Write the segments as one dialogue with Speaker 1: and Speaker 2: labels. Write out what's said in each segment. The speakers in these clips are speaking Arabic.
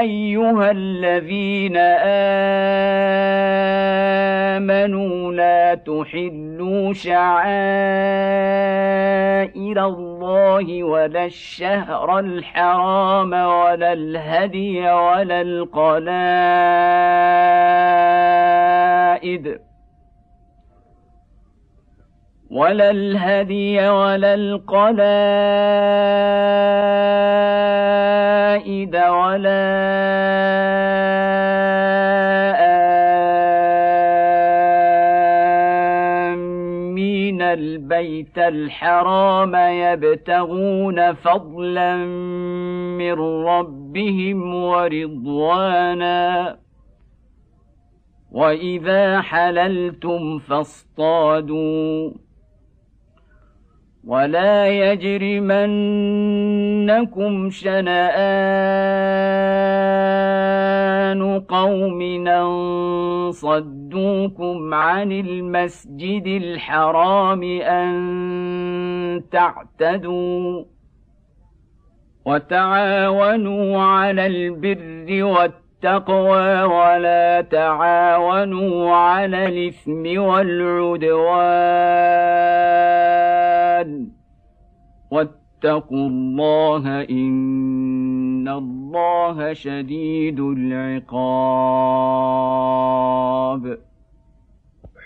Speaker 1: أيها الذين آمنوا لا تحلوا شعائر الله ولا الشهر الحرام ولا الهدي ولا القلائد ولا الهدي ولا القلائد ولا آمين. البيت الحرام يبتغون فضلا من ربهم ورضوانا. وإذا حللتم فاصطادوا. ولا يجرمنكم شنآن قوم أن صدوكم عن المسجد الحرام أن تعتدوا وتعاونوا على البر والتقوى ولا تعاونوا على الإثم والعدوان واتقوا الله إن الله شديد العقاب.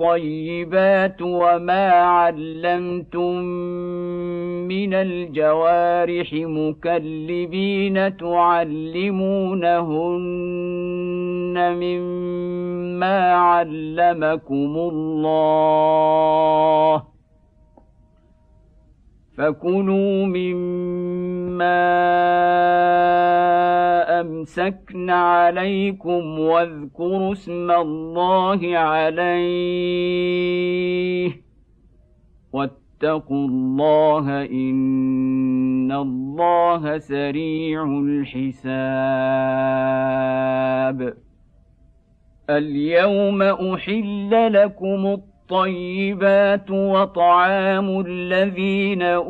Speaker 1: الطيبات وما علمتم من الجوارح مكلبين تعلمونهن مما علمكم الله فكلوا مما امسكن عليكم واذكروا اسم الله عليه. واتقوا الله إن الله سريع الحساب. اليوم أحل لكم الطيبات وطعام الذين أوتوا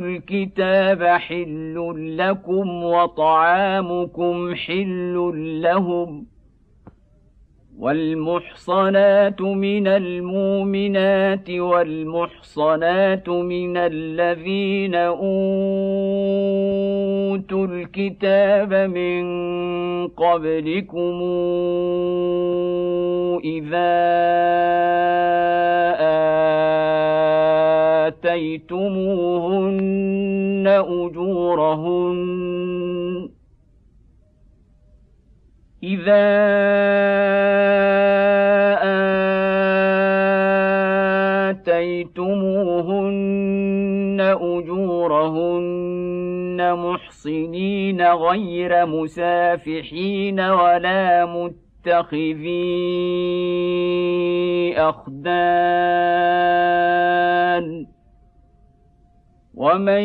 Speaker 1: الكتاب حل لكم وطعامكم حل لهم والمحصنات من المؤمنات والمحصنات من الذين أوتوا الكتاب من قبلكم إذا آتيتموهن أجورهن إذا أجورهن محصنين غير مسافحين ولا متخذي أخدان ومن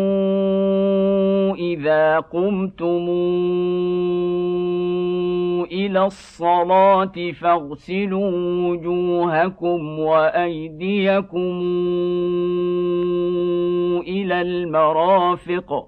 Speaker 1: إذا قمتم إلى الصلاة فاغسلوا وجوهكم وأيديكم إلى المرافق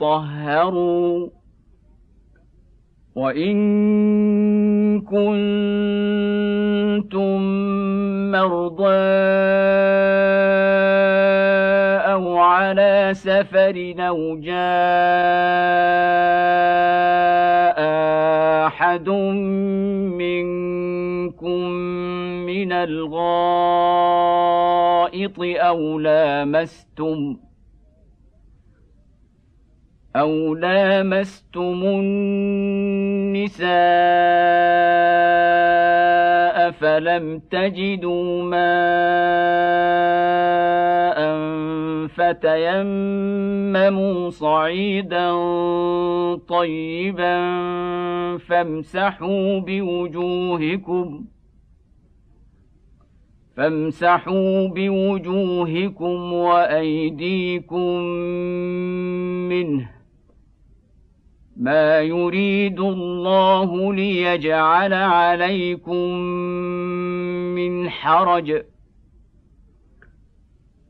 Speaker 1: طهروا وإن كنتم مرضى أو على سفر أو جاء أحد منكم من الغائط أو لامستم أو لامستم النساء فلم تجدوا ماء فتيمموا صعيدا طيبا فامسحوا بوجوهكم ۖ فامسحوا بوجوهكم وايديكم منه ما يريد الله ليجعل عليكم من حرج.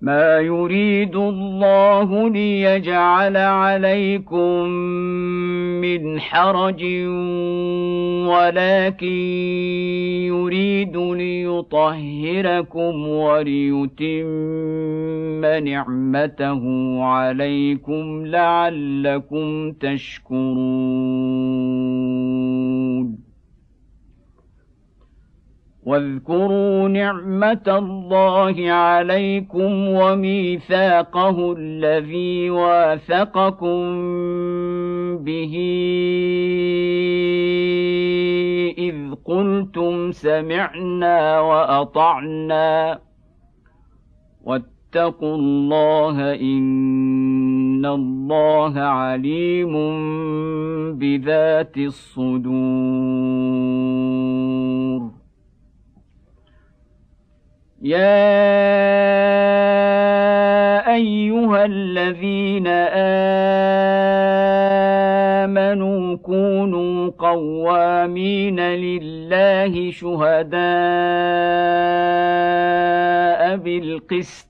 Speaker 1: ما يريد الله ليجعل عليكم من حرج ولكن يريد ليطهركم وليتم نعمته عليكم لعلكم تشكرون. واذكروا نعمة الله عليكم وميثاقه الذي واثقكم به اذ قلتم سمعنا واطعنا واتقوا الله ان الله عليم بذات الصدور يا ايها الذين امنوا كونوا قوامين لله شهداء بالقسط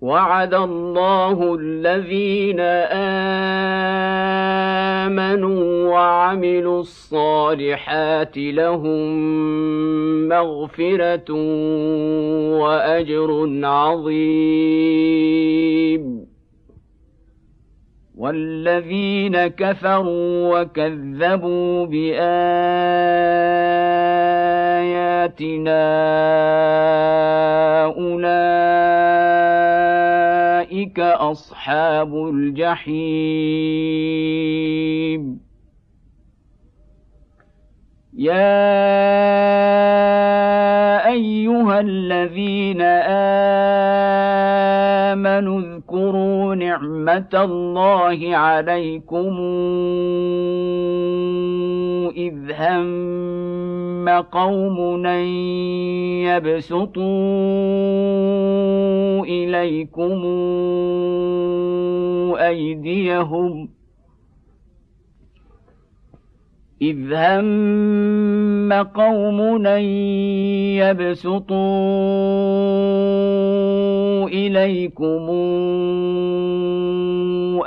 Speaker 1: وعد الله الذين آمنوا وعملوا الصالحات لهم مغفرة وأجر عظيم. والذين كفروا وكذبوا بآياتنا أولئك اصحاب الجحيم يا ايها الذين امنوا اذكروا نعمه الله عليكم اذ هم قوم ان يبسطوا اليكم ايديهم إذ هم قوم أن يبسطوا إليكم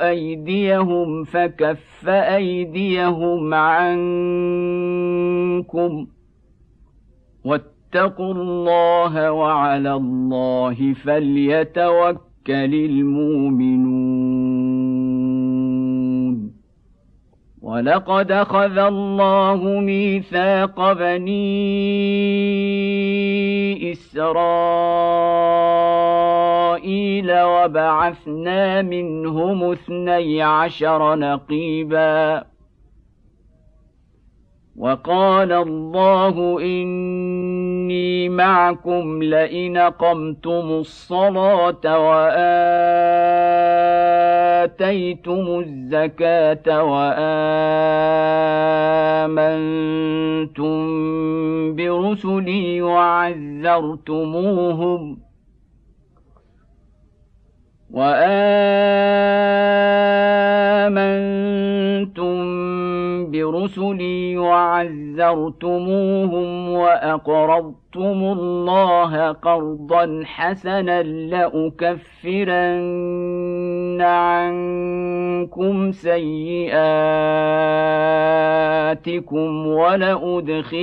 Speaker 1: أيديهم فكف أيديهم عنكم واتقوا الله وعلى الله فليتوكل المؤمنون ولقد اخذ الله ميثاق بني اسرائيل وبعثنا منهم اثني عشر نقيبا وقال الله اني معكم لئن قمتم الصلاه واتيتم الزكاة وآمنتم برسلي وعزرتموهم وآمنتم برسلي وعزرتموهم وأقرضتم الله قرضا حسنا لاكفرن عنكم سيئاتكم ولادخلنكم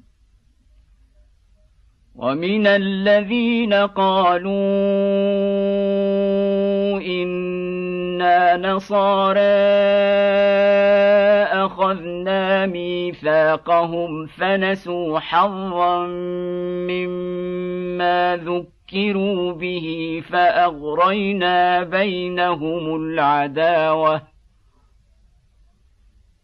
Speaker 1: ومن الذين قالوا إنا نصارى أخذنا ميثاقهم فنسوا حظا مما ذكروا به فأغرينا بينهم العداوة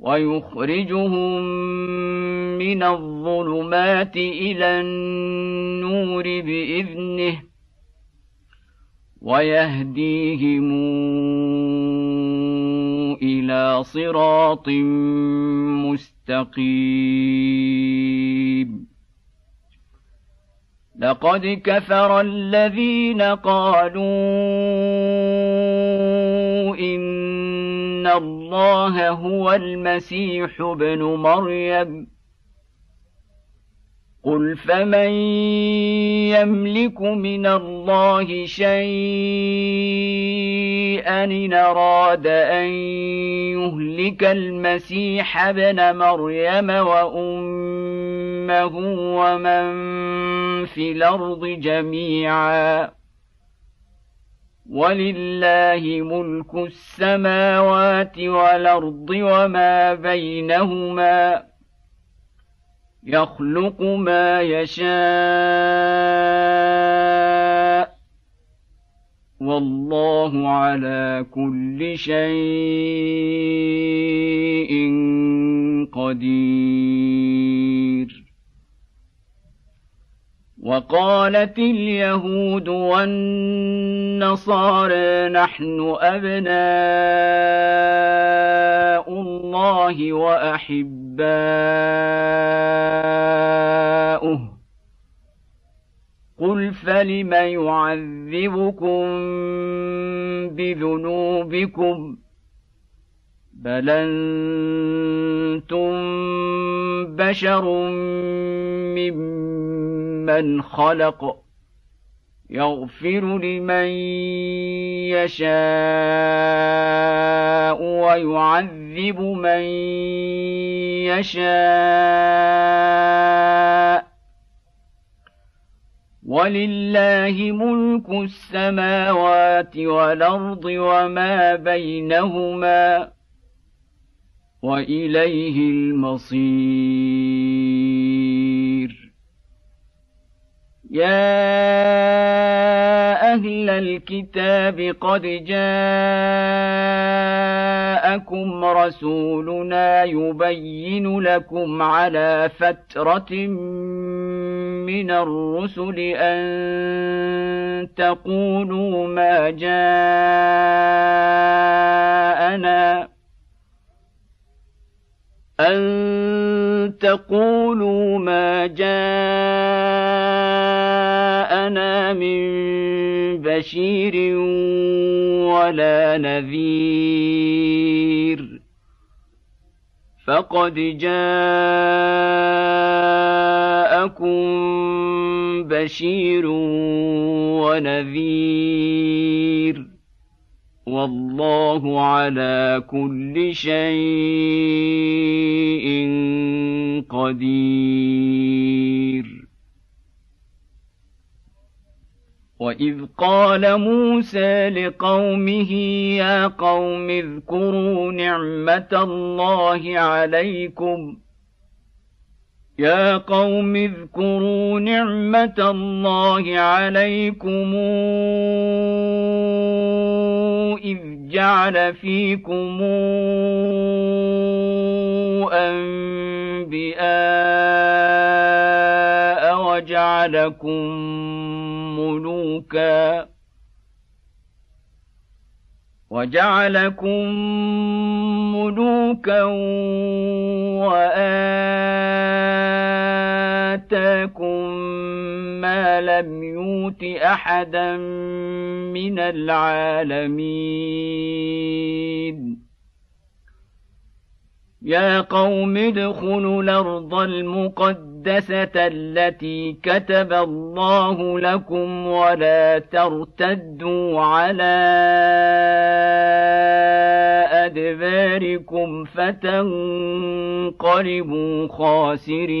Speaker 1: ويخرجهم من الظلمات إلى النور بإذنه ويهديهم إلى صراط مستقيم. لقد كفر الذين قالوا إن هو المسيح ابن مريم. قل فمن يملك من الله شيئا إن أراد أن يهلك المسيح ابن مريم وأمه ومن في الأرض جميعا. ولله ملك السماوات والأرض وما بينهما يخلق ما يشاء والله على كل شيء قدير وقالت اليهود والنصارى نحن أبناء الله وأحباؤه. قل فلم يعذبكم بذنوبكم؟ بل أنتم بشر ممن خلق يغفر لمن يشاء ويعذب من يشاء ولله ملك السماوات والارض وما بينهما وإليه المصير. يا أهل الكتاب قد جاءكم رسولنا يبين لكم على فترة من الرسل أن تقولوا ما جاءنا. أن تقولوا ما جاءنا من بشير ولا نذير فقد جاءكم بشير ونذير والله على كل شيء قدير. واذ قال موسى لقومه يا قوم اذكروا نعمه الله عليكم. يا قوم اذكروا نعمة الله عليكم. جعل فيكم أنبياء وجعلكم ملوكا وجعلكم ملوكا وآتاكم ما لم يؤت أحدا من العالمين. يا قوم ادخلوا الأرض المقدسة التي كتب الله لكم ولا ترتدوا على أدباركم فتنقلبوا خاسرين.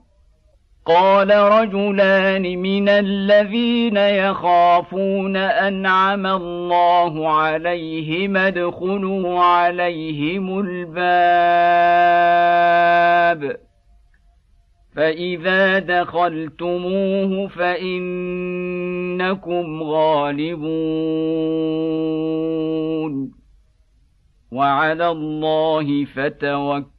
Speaker 1: قال رجلان من الذين يخافون أنعم الله عليهم ادخلوا عليهم الباب فإذا دخلتموه فإنكم غالبون وعلى الله فتوكلوا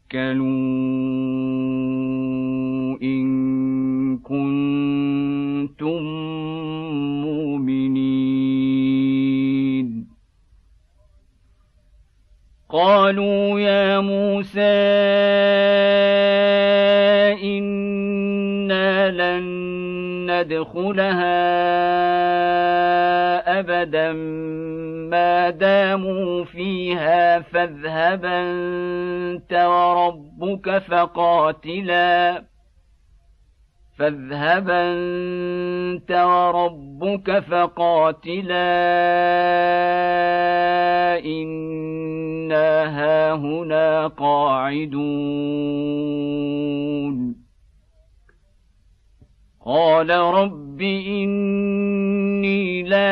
Speaker 1: ندخلها أبدا ما داموا فيها فاذهب أنت وربك فقاتلا. فاذهب أنت وربك فقاتلا. إنا هاهنا قاعدون. قال رب إني لا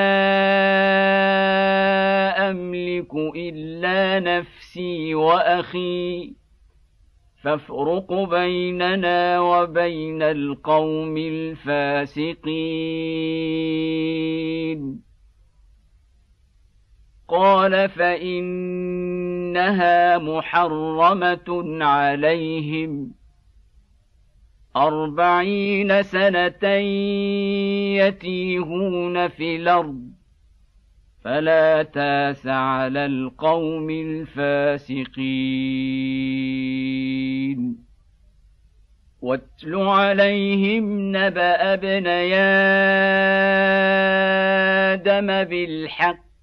Speaker 1: أملك إلا نفسي وأخي. فافرق بيننا وبين القوم الفاسقين. قال فإنها محرمة عليهم. أربعين سنة يتيهون في الأرض فلا تاس على القوم الفاسقين. واتل عليهم نبأ ابني آدم بالحق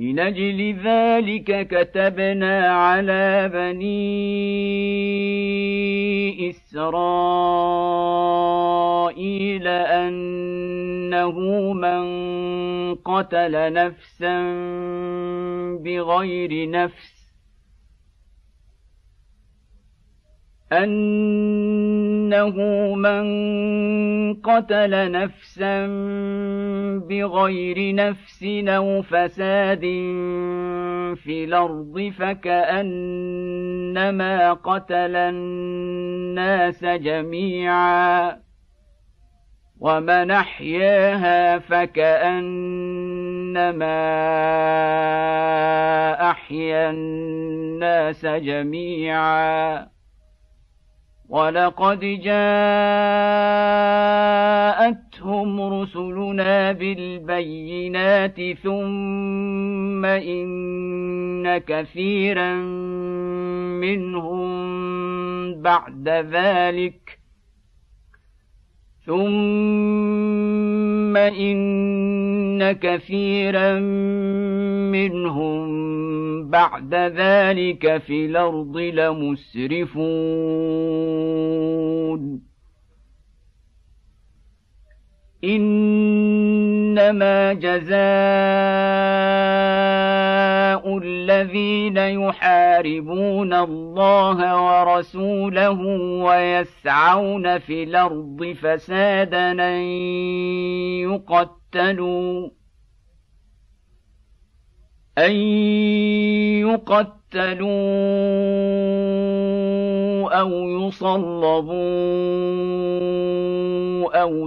Speaker 1: من أجل ذلك كتبنا على بني إسرائيل أنه من قتل نفسا بغير نفس. أنه من قتل نفسا بغير نفس أو فساد في الأرض فكأنما قتل الناس جميعا ومن أحياها فكأنما أحيا الناس جميعا ولقد جاءتهم رسلنا بالبينات ثم ان كثيرا منهم بعد ذلك ثم ان كثيرا منهم بعد ذلك في الأرض لمسرفون انما جزاء الذين يحاربون الله ورسوله ويسعون في الأرض فسادا أن يقتلوا أن يقتلوا أو يصلبوا أو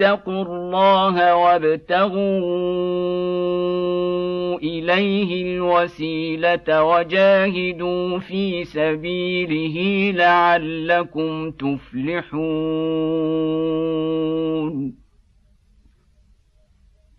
Speaker 1: اتقوا الله وابتغوا إليه الوسيلة وجاهدوا في سبيله لعلكم تفلحون.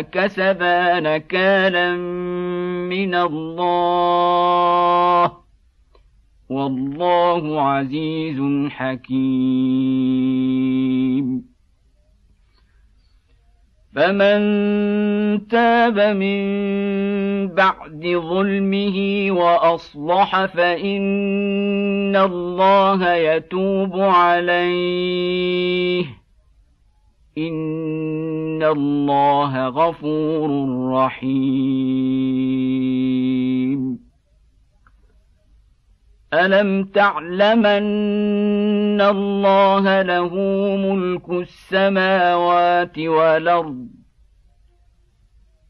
Speaker 1: كسبا نكالا من الله. والله عزيز حكيم. فمن تاب من بعد ظلمه وأصلح فإن الله يتوب عليه. ان الله غفور رحيم الم تعلمن الله له ملك السماوات والارض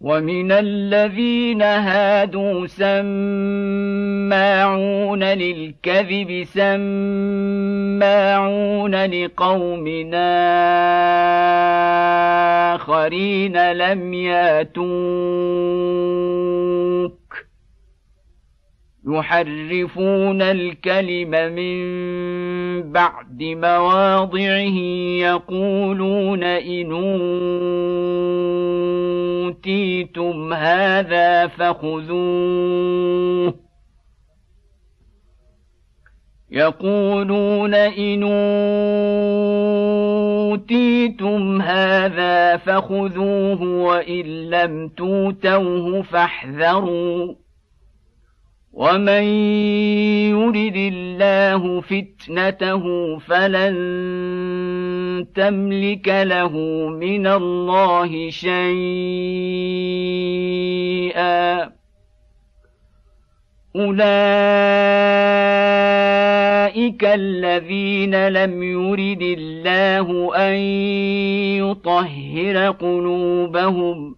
Speaker 1: ومن الذين هادوا سماعون للكذب سماعون لقوم آخرين لم ياتوك يحرفون الكلم من بعد مواضعه يقولون إن أوتيتم هذا فخذوه. يقولون إن أوتيتم هذا فخذوه وإن لم توتوه فاحذروا. ومن يرد الله فتنته فلن تملك له من الله شيئا اولئك الذين لم يرد الله ان يطهر قلوبهم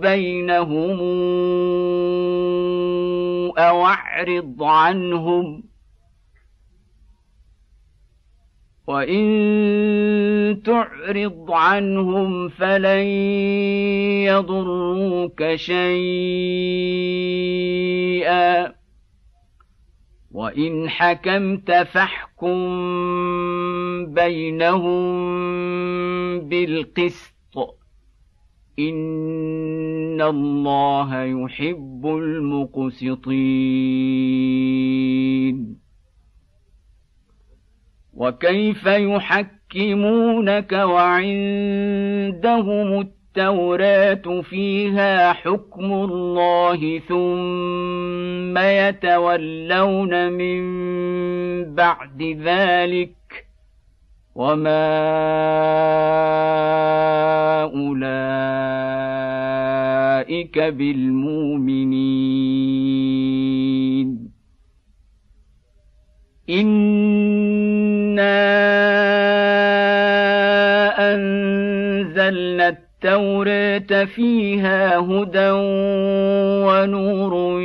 Speaker 1: بينهم أو أعرض عنهم وإن تعرض عنهم فلن يضروك شيئا وان حكمت فاحكم بينهم بالقسط ان الله يحب المقسطين. وكيف يحكمونك وعندهم التوراة فيها حكم الله ثم يتولون من بعد ذلك وما أولئك بالمؤمنين إنا أنزلنا التوراة فيها هدى ونور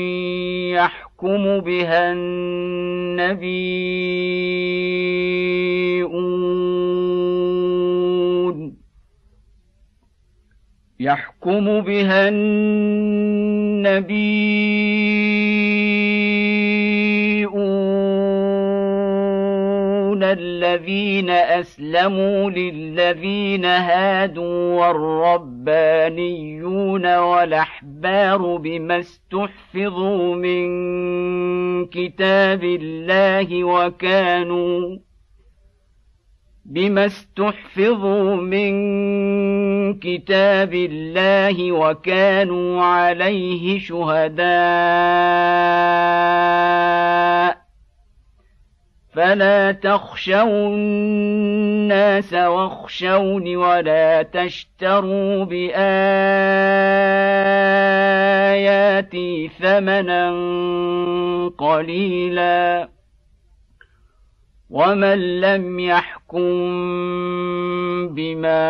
Speaker 1: يحكم بها النبيون يحكم بها النبيون الذين أسلموا للذين هادوا والربانيون والأحبار بما استحفظوا من كتاب الله وكانوا بما استحفظوا من كتاب الله وكانوا عليه شهداء فلا تخشوا الناس واخشوني ولا تشتروا باياتي ثمنا قليلا ومن لم يحكم بما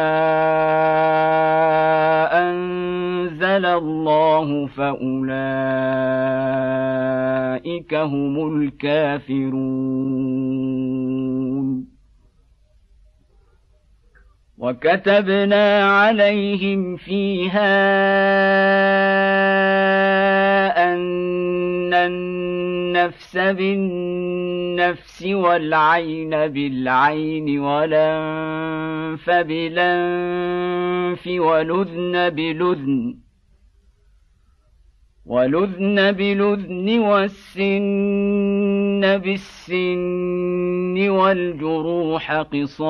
Speaker 1: انزل الله فاولئك هم الكافرون وكتبنا عليهم فيها ان النفس بالنفس والعين بالعين والأنف بالأنف ولذن بلذن ولذن بلذن والسن بالسن والجروح قصاص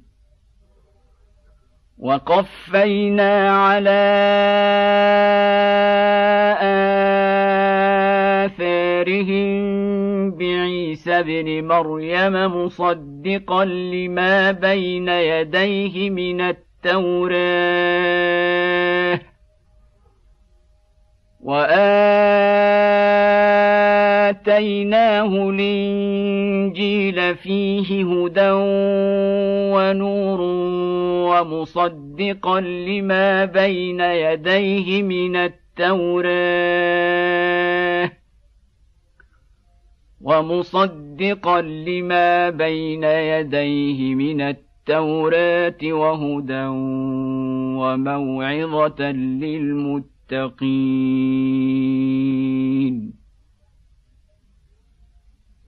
Speaker 1: وقفينا على آثارهم بعيسى ابن مريم مصدقا لما بين يديه من التوراة. واتيناه الإنجيل فيه هدى ونور ومصدقا لما بين يديه من التوراة ومصدقا لما بين يديه من التوراة وهدى وموعظة للمتقين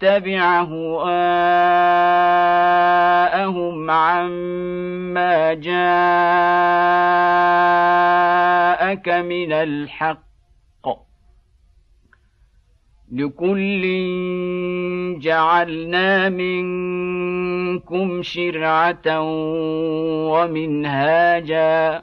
Speaker 1: تتبع هواءهم عما جاءك من الحق. لكل جعلنا منكم شرعة ومنهاجا.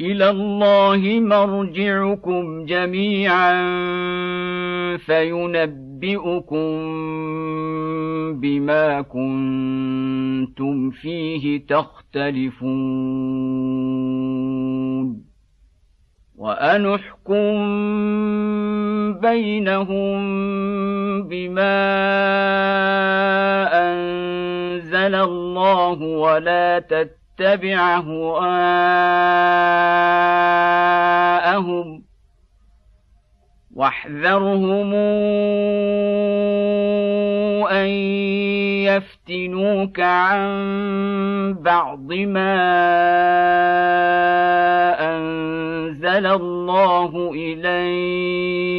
Speaker 1: إلى الله مرجعكم جميعا فينبئكم بما كنتم فيه تختلفون. وانحكم بينهم بما أنزل الله ولا تتبع هواءهم واحذرهم أن يفتنوك عن بعض ما أنزل الله إليك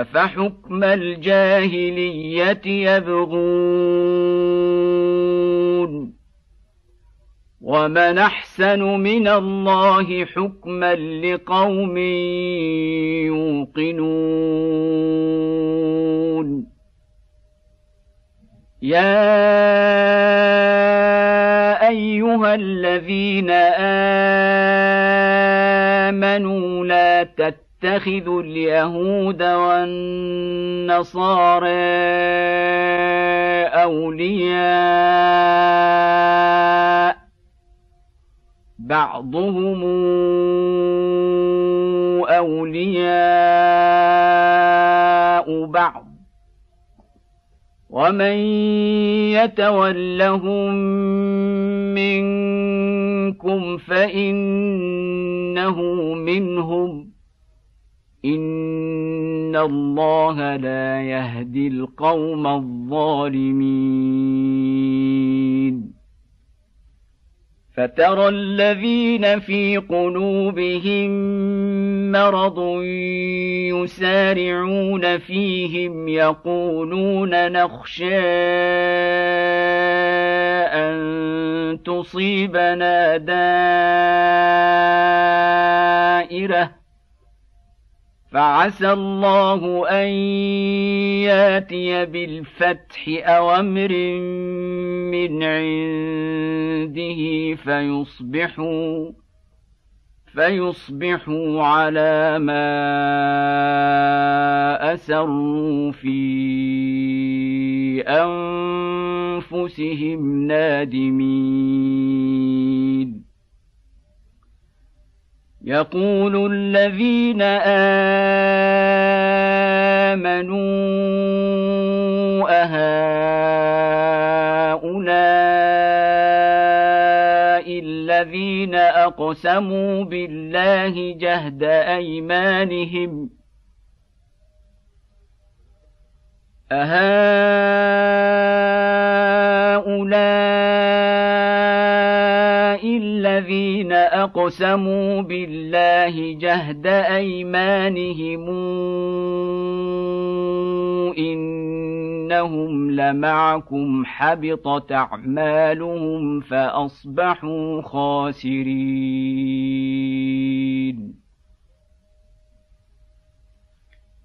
Speaker 1: افحكم الجاهليه يبغون ومن احسن من الله حكما لقوم يوقنون يا ايها الذين امنوا لا تتخذوا اليهود والنصارى أولياء. بعضهم أولياء بعض. ومن يتولهم منكم فإنه منهم. ان الله لا يهدي القوم الظالمين فترى الذين في قلوبهم مرض يسارعون فيهم يقولون نخشى ان تصيبنا دائره فعسى الله أن يأتي بالفتح أو أمر من عنده فيصبحوا فيصبحوا على ما أسروا في أنفسهم نادمين. يقول الذين آمنوا أهؤلاء الذين أقسموا بالله جهد أيمانهم أهؤلاء الذين أقسموا بالله جهد أيمانهم إنهم لمعكم حبطت أعمالهم فأصبحوا خاسرين.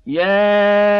Speaker 1: يا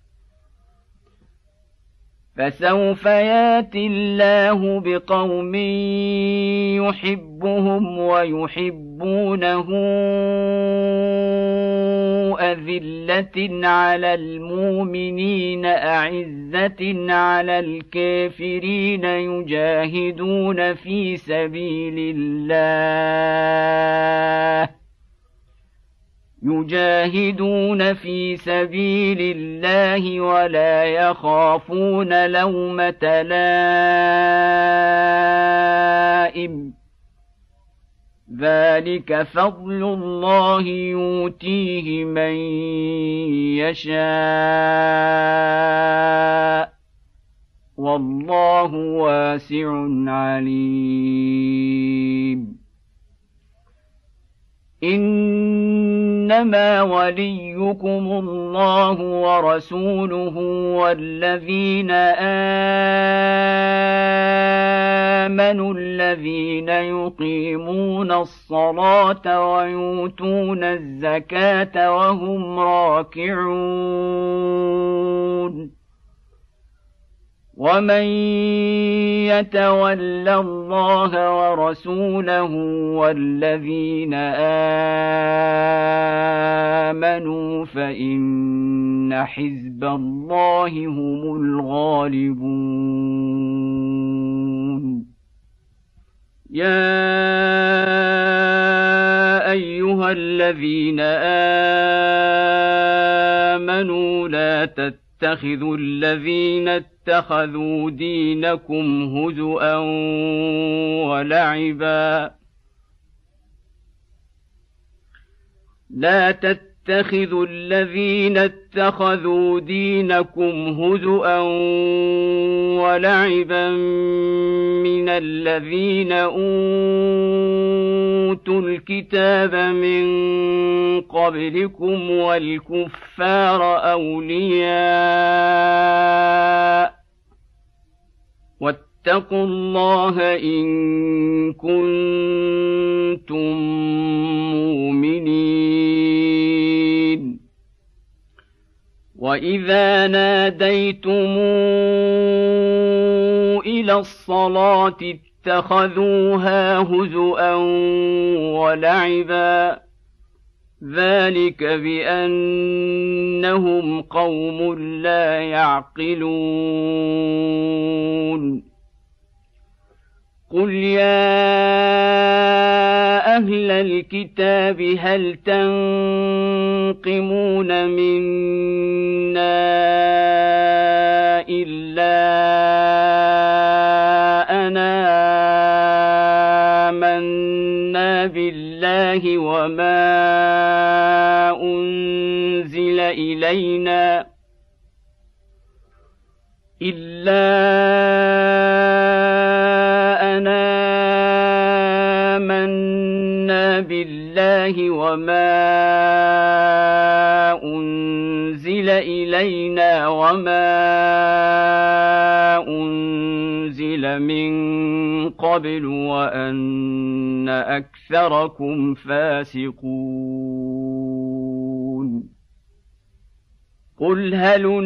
Speaker 1: فسوف ياتي الله بقوم يحبهم ويحبونه أذلة على المؤمنين أعزة على الكافرين يجاهدون في سبيل الله. يجاهدون في سبيل الله ولا يخافون لومة لائم. ذلك فضل الله يؤتيه من يشاء. والله واسع عليم. إنما وليكم الله ورسوله والذين آمنوا الذين يقيمون الصلاة ويؤتون الزكاة وهم راكعون. ومن يتول الله ورسوله والذين امنوا فان حزب الله هم الغالبون يا ايها الذين امنوا لا تتخذوا الذين اتخذوا دينكم هزءا ولعبا. لا تتخذوا الذين اتخذوا دينكم هزءا ولعبا من الذين أوتوا الكتاب من قبلكم والكفار أولياء واتقوا الله إن كنتم مؤمنين واذا ناديتم إلى الصلاه اتخذوها هزءا ولعبا ذلك بانهم قوم لا يعقلون قل يا أهل الكتاب هل تنقمون منا الا انا امنا بالله وما انزل الينا الا بالله وما أنزل إلينا وما أنزل من قبل وأن أكثركم فاسقون. قل هل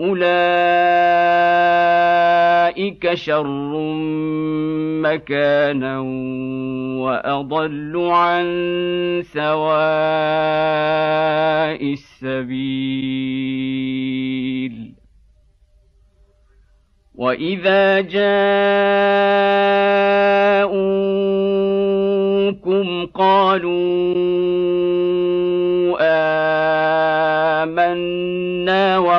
Speaker 1: اولئك شر مكانا واضل عن سواء السبيل واذا جاءوكم قالوا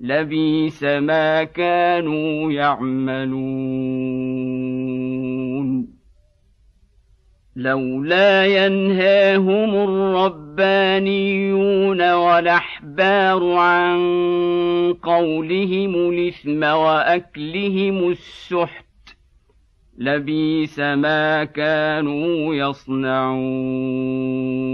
Speaker 1: لبيس ما كانوا يعملون لولا ينهاهم الربانيون والاحبار عن قولهم الاثم واكلهم السحت لبيس ما كانوا يصنعون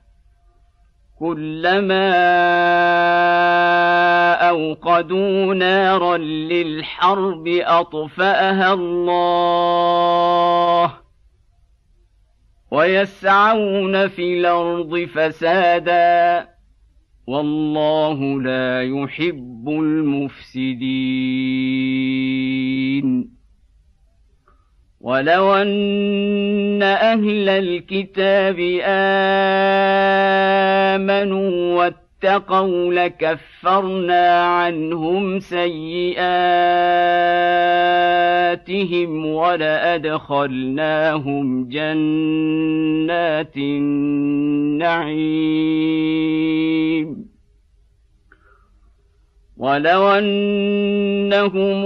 Speaker 1: كلما أوقدوا نارا للحرب أطفأها الله ويسعون في الأرض فسادا والله لا يحب المفسدين ولو ان أهل الكتاب امنوا واتقوا لكفرنا عنهم سيئاتهم ولادخلناهم جنات النعيم ولو انهم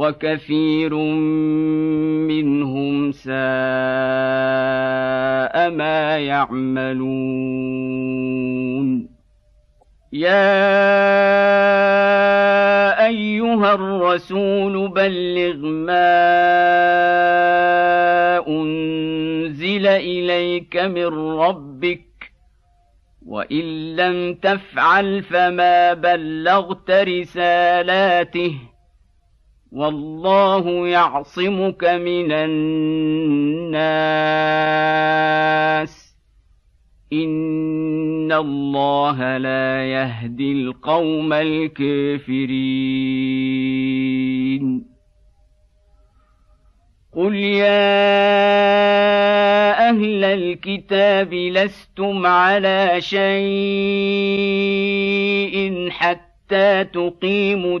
Speaker 1: وكثير منهم ساء ما يعملون. يا أيها الرسول بلغ ما أنزل إليك من ربك وإن لم تفعل فما بلغت رسالاته. والله يعصمك من الناس. إن الله لا يهدي القوم الكافرين. قل يا أهل الكتاب لستم على شيء حتى تقيموا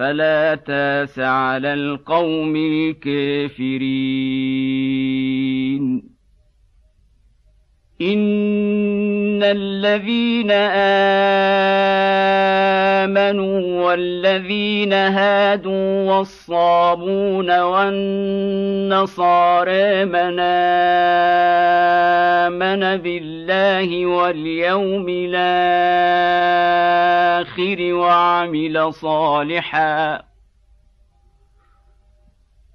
Speaker 1: فلا تاس على القوم الكافرين. ان الذين امنوا والذين هادوا والصابون والنصارى من امن بالله واليوم الآخر وعمل صالحا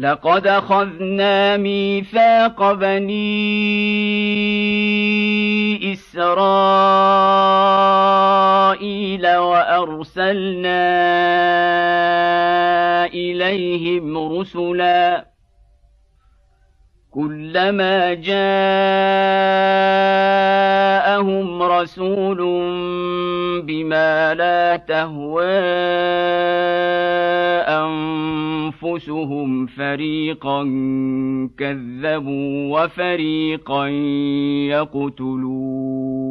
Speaker 1: لقد أخذنا ميثاق بني إسرائيل وأرسلنا إليهم رسلا كلما جاءهم رسول بما لا تهوى انفسهم فريقا كذبوا وفريقا يقتلون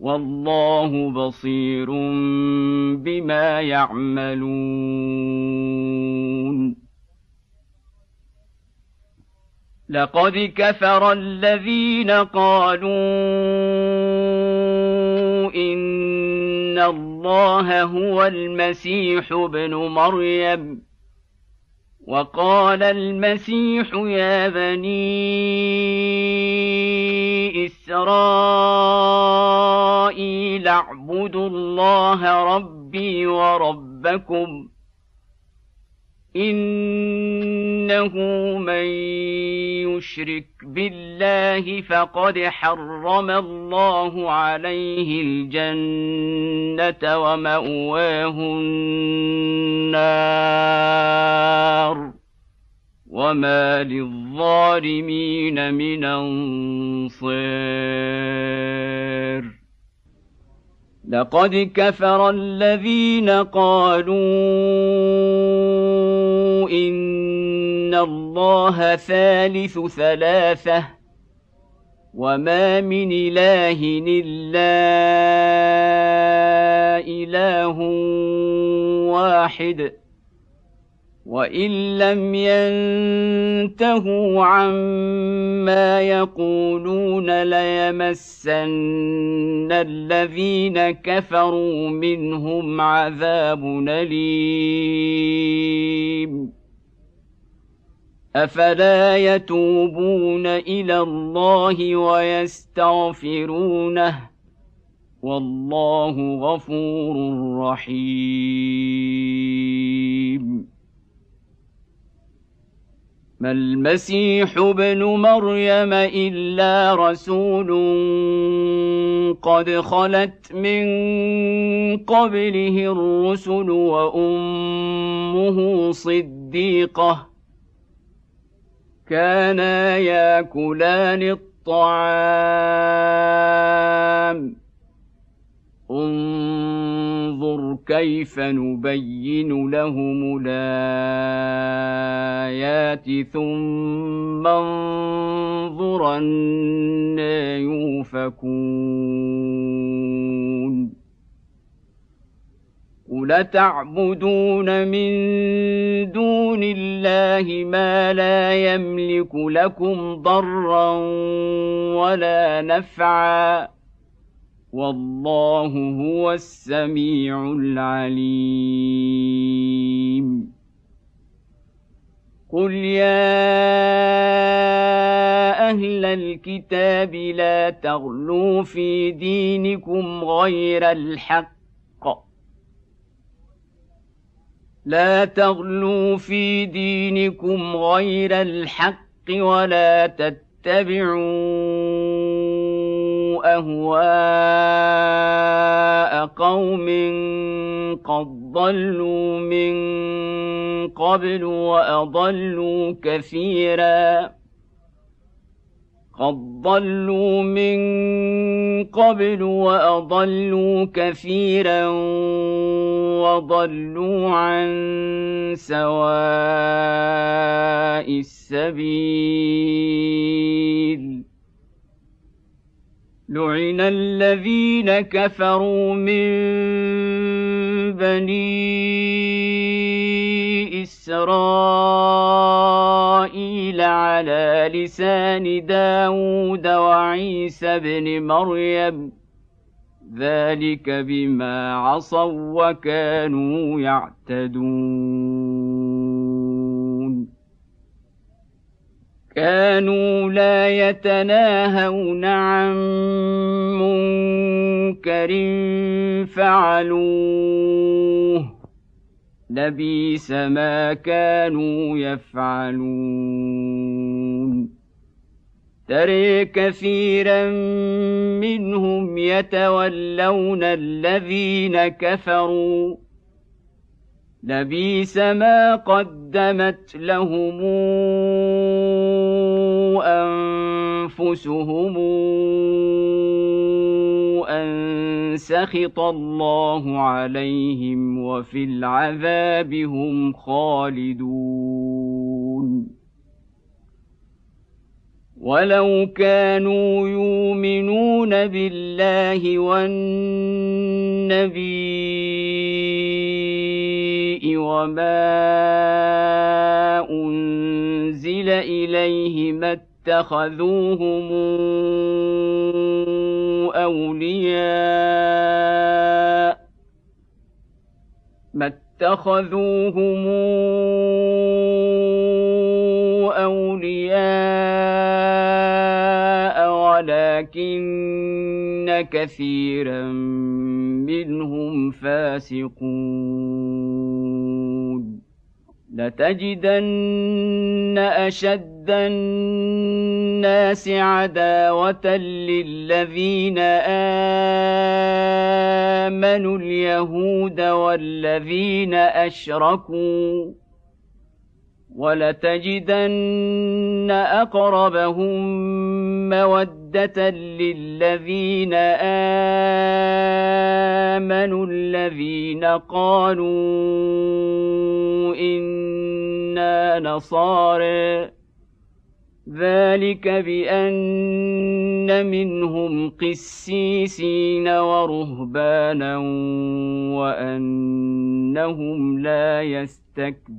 Speaker 1: والله بصير بما يعملون. لقد كفر الذين قالوا إن الله هو المسيح ابن مريم. وقال المسيح يا بني إسرائيل اعبدوا الله ربي وربكم انه من يشرك بالله فقد حرم الله عليه الجنه وماواه النار وما للظالمين من انصير لقد كفر الذين قالوا إن الله ثالث ثلاثة وما من إله إلا إله واحد وان لم ينتهوا عما يقولون ليمسن الذين كفروا منهم عذاب اليم افلا يتوبون إلى الله ويستغفرونه والله غفور رحيم ما المسيح ابن مريم إلا رسول قد خلت من قبله الرسل وأمه صديقة كانا ياكلان الطعام. انظر كيف نبين لهم الآيات ثم انظر أنا يوفكون. قل تعبدون من دون الله ما لا يملك لكم ضرا ولا نفعا؟ والله هو السميع العليم. قل يا أهل الكتاب لا تغلوا في دينكم غير الحق. لا تغلوا في دينكم غير الحق ولا تتبعوا أهواء قوم قد ضلوا من قبل وأضلوا كثيرا. قد ضلوا من قبل وأضلوا كثيرا وضلوا عن سواء السبيل. لعن الذين كفروا من بني اسرائيل على لسان داود وعيسى بن مريم ذلك بما عصوا وكانوا يعتدون كانوا لا يتناهون عن منكر فعلوه لبيس ما كانوا يفعلون تري كثيرا منهم يتولون الذين كفروا لبيس ما قدمت لهم أنفسهم أن سخط الله عليهم وفي العذاب هم خالدون. ولو كانوا يؤمنون بالله والنبي وما أنزل إليه ما اتخذوهم أولياء ما اتخذوهم أولياء ولكن كثيرا منهم فاسقون. لتجدن أشد الناس عداوة للذين آمنوا اليهود والذين أشركوا ولتجدن أقربهم مودة للذين آمنوا الذين قالوا إنا نصارى. ذلك بان منهم قسيسين ورهبانا وانهم لا يستكبرون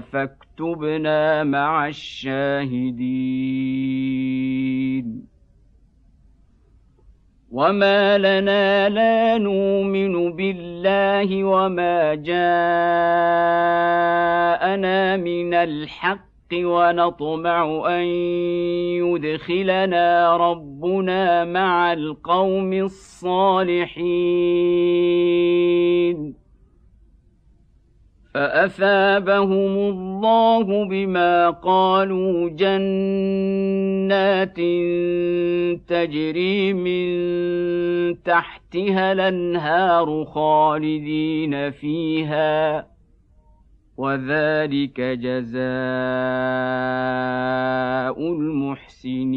Speaker 1: فاكتبنا مع الشاهدين. وما لنا لا نؤمن بالله وما جاءنا من الحق ونطمع ان يدخلنا ربنا مع القوم الصالحين. فاثابهم الله بما قالوا جنات تجري من تحتها الانهار خالدين فيها وذلك جزاء المحسنين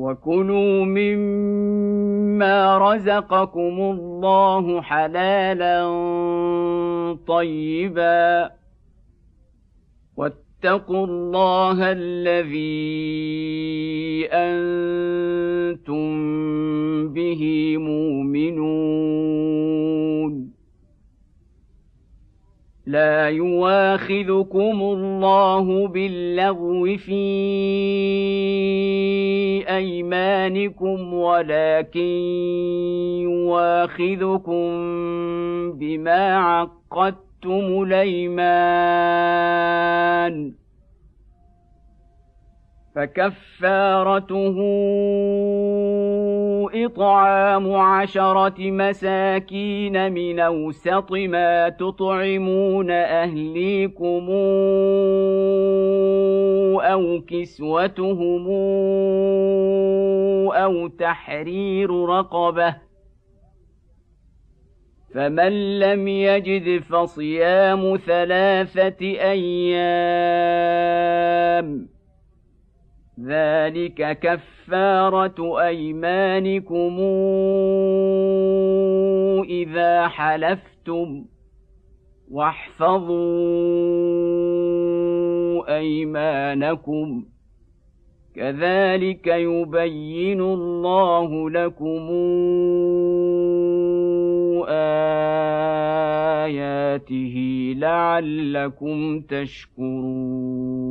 Speaker 1: وكلوا مما رزقكم الله حلالا طيبا واتقوا الله الذي أنتم به مؤمنون لا يواخذكم الله باللغو في أيمانكم ولكن يواخذكم بما عقدتم الأيمان. فكفارته اطعام عشره مساكين من اوسط ما تطعمون اهليكم أو كسوتهم أو تحرير رقبه فمن لم يجد فصيام ثلاثة أيام ذلك كفاره ايمانكم اذا حلفتم واحفظوا ايمانكم كذلك يبين الله لكم اياته لعلكم تشكرون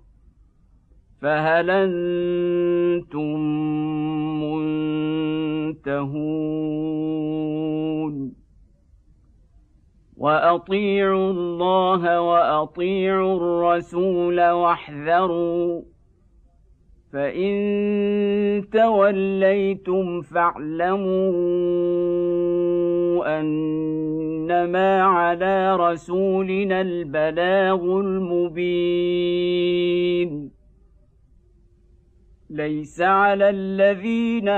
Speaker 1: فهل أنتم منتهون؟ وأطيعوا الله وأطيعوا الرسول واحذروا فإن توليتم فاعلموا أنما على رسولنا البلاغ المبين. ليس على الذين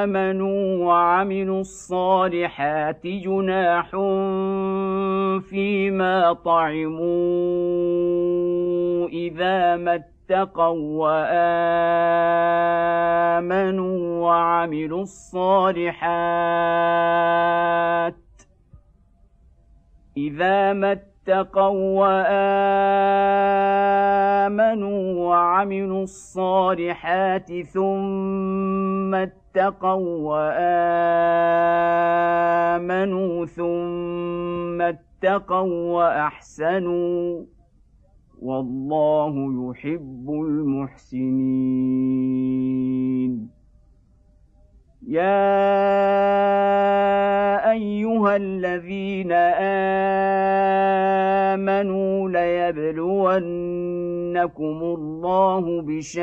Speaker 1: آمنوا وعملوا الصالحات جناح فيما طعموا إذا ما اتقوا وآمنوا وعملوا الصالحات إذا ما اتقوا وآمنوا وعملوا الصالحات ثم اتقوا وآمنوا ثم اتقوا وأحسنوا والله يحب المحسنين يا ايها الذين امنوا ليبلونكم الله بشيء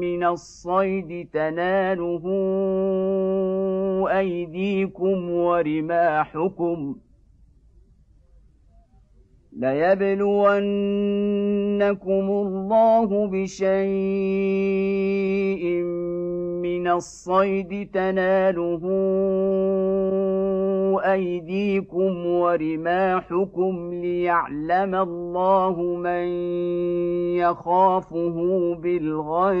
Speaker 1: من الصيد تناله ايديكم ورماحكم ليبلونكم الله بشيء من الصيد تناله أيديكم ورماحكم ليعلم الله من يخافه بالغيب.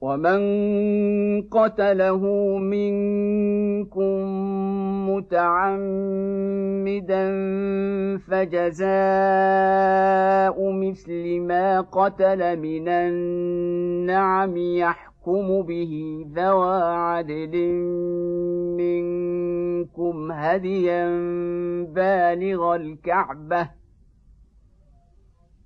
Speaker 1: ومن قتله منكم متعمدا فجزاء مثل ما قتل من النعم يحكم به ذوى عدل منكم هديا بالغ الكعبه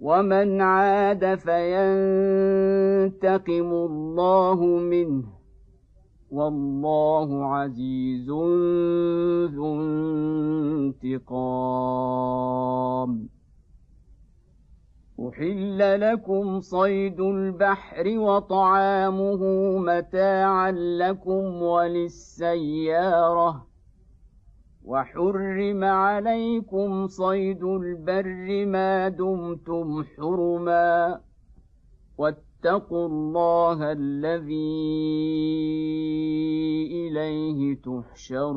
Speaker 1: ومن عاد فينتقم الله منه والله عزيز ذو انتقام. احل لكم صيد البحر وطعامه متاعا لكم وللسياره وحرم عليكم صيد البر ما دمتم حرما واتقوا الله الذي إليه تحشرون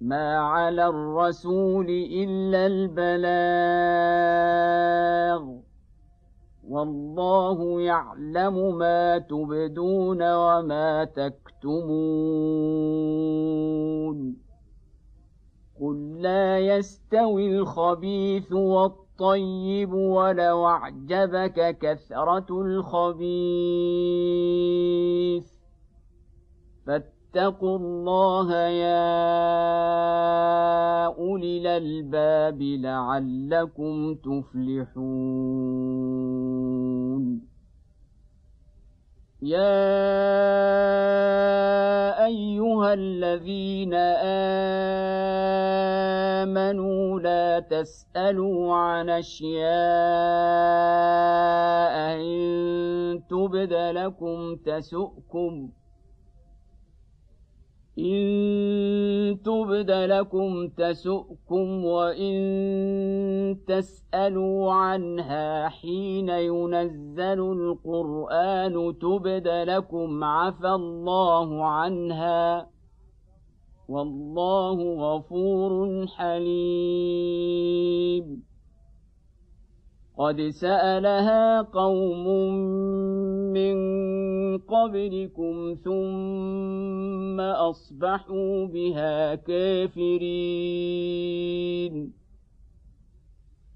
Speaker 1: ما على الرسول الا البلاغ والله يعلم ما تبدون وما تكتمون قل لا يستوي الخبيث والطيب ولو اعجبك كثره الخبيث فاتقوا الله يا أولي الألباب لعلكم تفلحون. يا أيها الذين آمنوا لا تسألوا عن أشياء إن تبد لكم تسؤكم إن تبد لكم تسؤكم وإن تسألوا عنها حين ينزل القرآن تبد لكم عفى الله عنها والله غفور حليم قد سالها قوم من قبلكم ثم أصبحوا بها كافرين.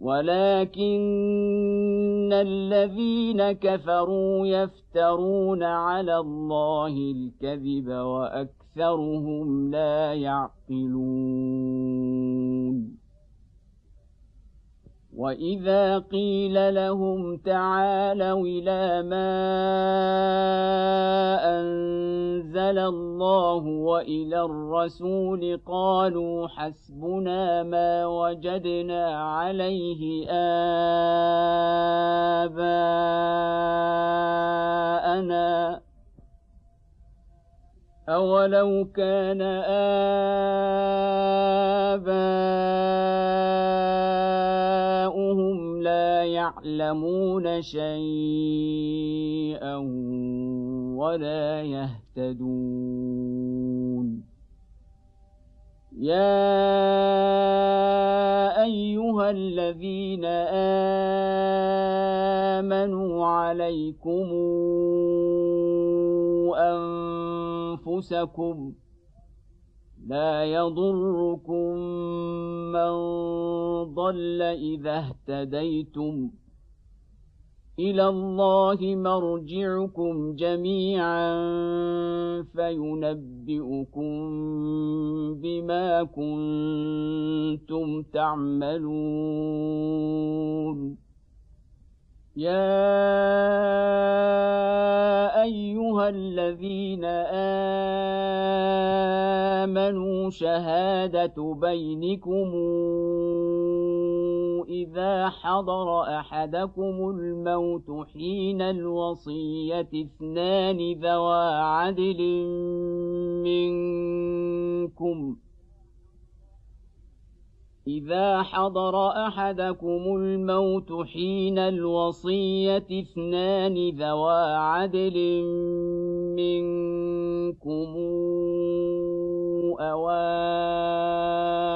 Speaker 1: ولكن الذين كفروا يفترون على الله الكذب وأكثرهم لا يعقلون واذا قيل لهم تعالوا إلى ما انزل الله والى الرسول قالوا حسبنا ما وجدنا عليه اباءنا اولو كان اباؤهم لا يعلمون شيئا ولا يهتدون. يا أيها الذين آمنوا عليكم أنفسكم لا يضركم من ضل إذا اهتديتم. إلى الله مرجعكم جميعا فينبئكم بما كنتم تعملون. يا ايها الذين امنوا شهاده بينكم اذا حضر احدكم الموت حين الوصيه اثنان ذوى عدل منكم إذا حضر أحدكم الموت حين الوصية اثنان ذوى عدل منكم أو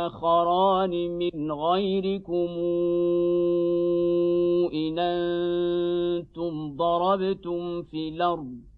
Speaker 1: آخران من غيركم إن أنتم ضربتم في الأرض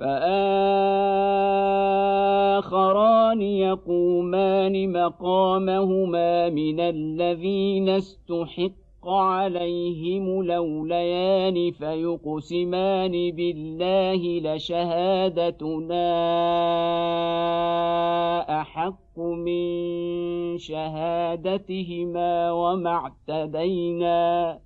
Speaker 1: فآخران يقومان مقامهما من الذين استحق عليهم لوليان فيقسمان بالله لشهادتنا أحق من شهادتهما وما اعتدينا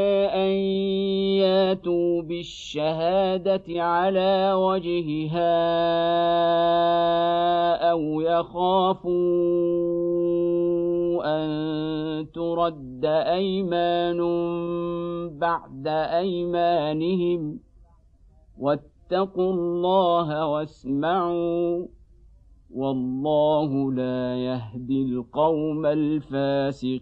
Speaker 1: أن ياتوا بالشهادة على وجهها أو يخافوا أن ترد أيمان بعد أيمانهم. واتقوا الله واسمعوا والله لا يهدي القوم الفاسقين.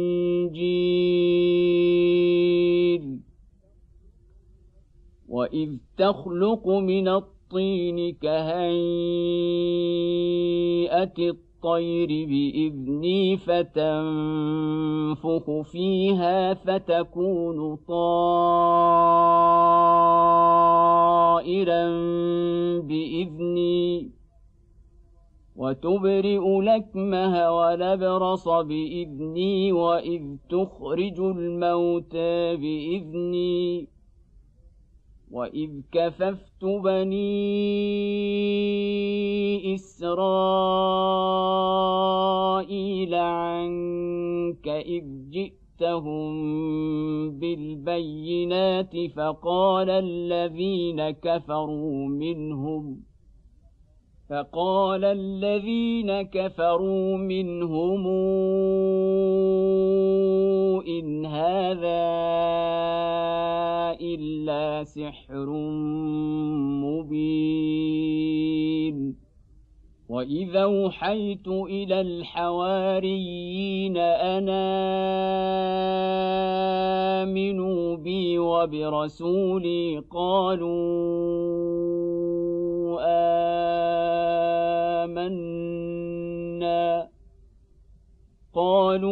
Speaker 1: والانجيل وإذ تخلق من الطين كهيئة الطير بإذني فتنفخ فيها فتكون طائرا بإذني. وتبرئ لكمه ولبرص بإذني وإذ تخرج الموتى بإذني وإذ كففت بني إسرائيل عنك إذ جئتهم بالبينات فقال الذين كفروا منهم فقال الذين كفروا منهم إن هذا إلا سحر مبين. واذا اوحيت إلى الحواريين ان امنوا بي وبرسولي قالوا آمنا قالوا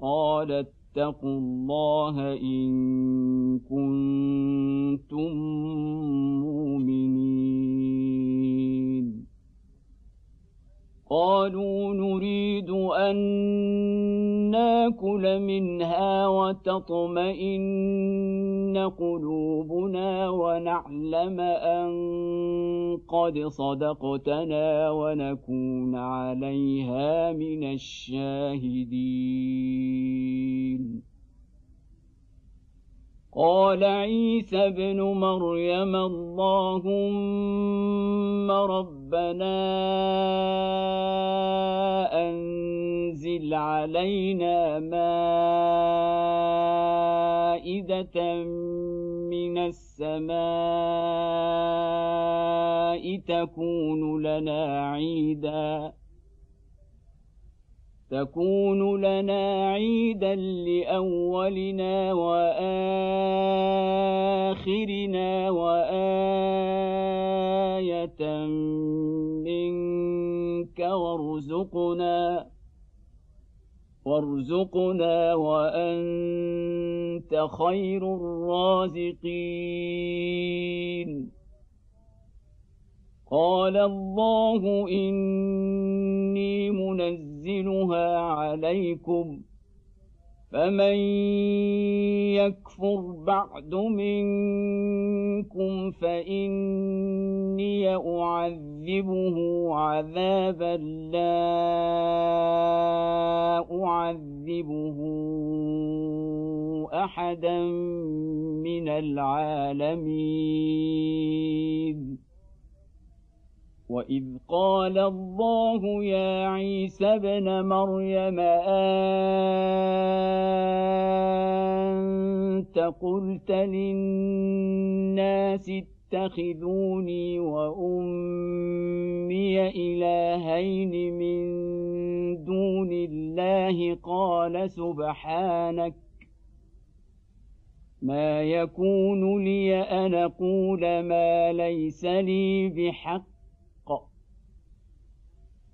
Speaker 1: قال اتقوا الله إن كنتم مؤمنين. قالوا نريد أن ناكل منها وتطمئن قلوبنا ونعلم أن قد صدقتنا ونكون عليها من الشاهدين. قال عيسى ابن مريم اللهم ربنا أنزل علينا مائدة من السماء تكون لنا عيدا. تكون لنا عيدا لأولنا وآخرنا وآية منك وارزقنا وارزقنا وأنت خير الرازقين. قال الله إني منزلها عليكم فمن يكفر بعد منكم فإني أعذبه عذابا لا أعذبه أحدا من العالمين. واذ قال الله يا عيسى ابن مريم انت قلت للناس اتخذوني وامي الهين من دون الله قال سبحانك ما يكون لي ان أقول ما ليس لي بحق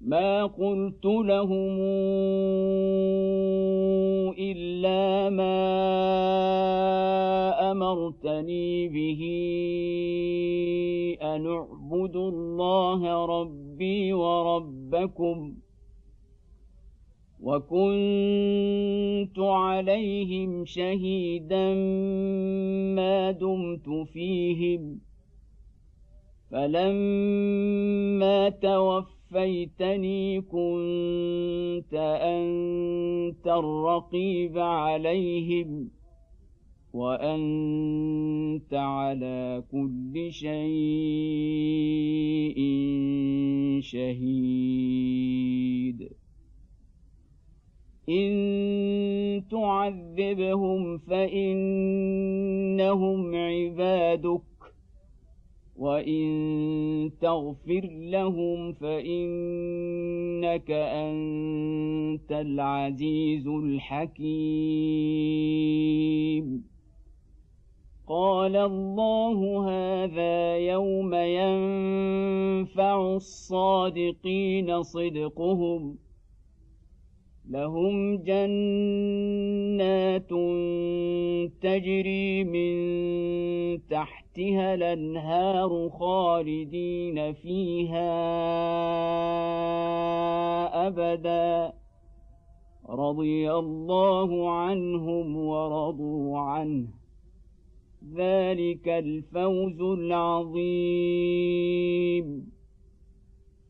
Speaker 1: ما قلت لهم الا ما امرتني به ان اعبدوا الله ربي وربكم وكنت عليهم شهيدا ما دمت فيهم فلما توفيتني كنت انت الرقيب عليهم وانت على كل شيء شهيد ان تعذبهم فانهم عبادك وان تغفر لهم فانك انت العزيز الحكيم. قال الله هذا يوم ينفع الصادقين صدقهم لهم جنات تجري من تحتها الأنهار خالدين فيها أبدا. رضي الله عنهم ورضوا عنه. ذلك الفوز العظيم.